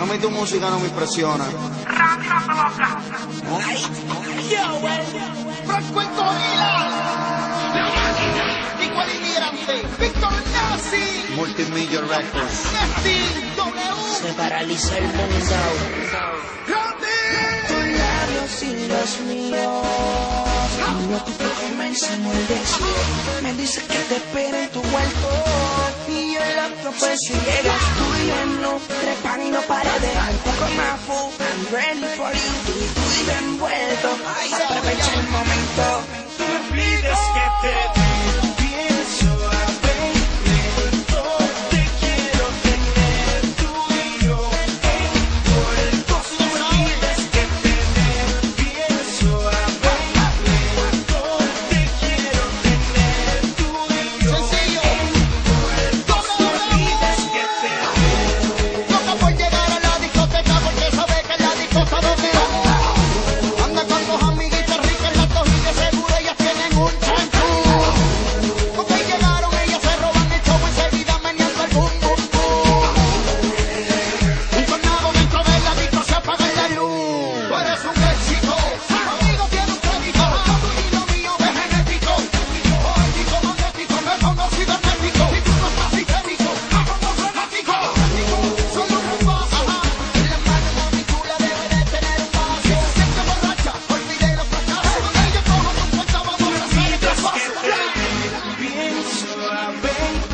A mí tu música no me impresiona. Yo Franco Aguilar. Igual inmigrante. Víctor Nazi. Multimillion Records. Nazi. W. Se paraliza el mundo. Tus labios y los míos. Uno tu comienza a Me dice que te espera en tu vuelto. But she llegas tú y yo no trepan y no para de I'm my fool, I'm ready for you Tú y yo envuelto, aprovecha el momento. Thank you.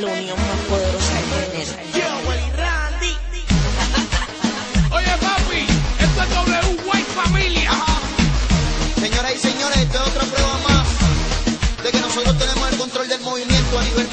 la unión más poderosa que tener. Oye, papi, esto es W White Familia. Señoras y señores, esta es otra prueba más de que nosotros tenemos el control del movimiento a nivel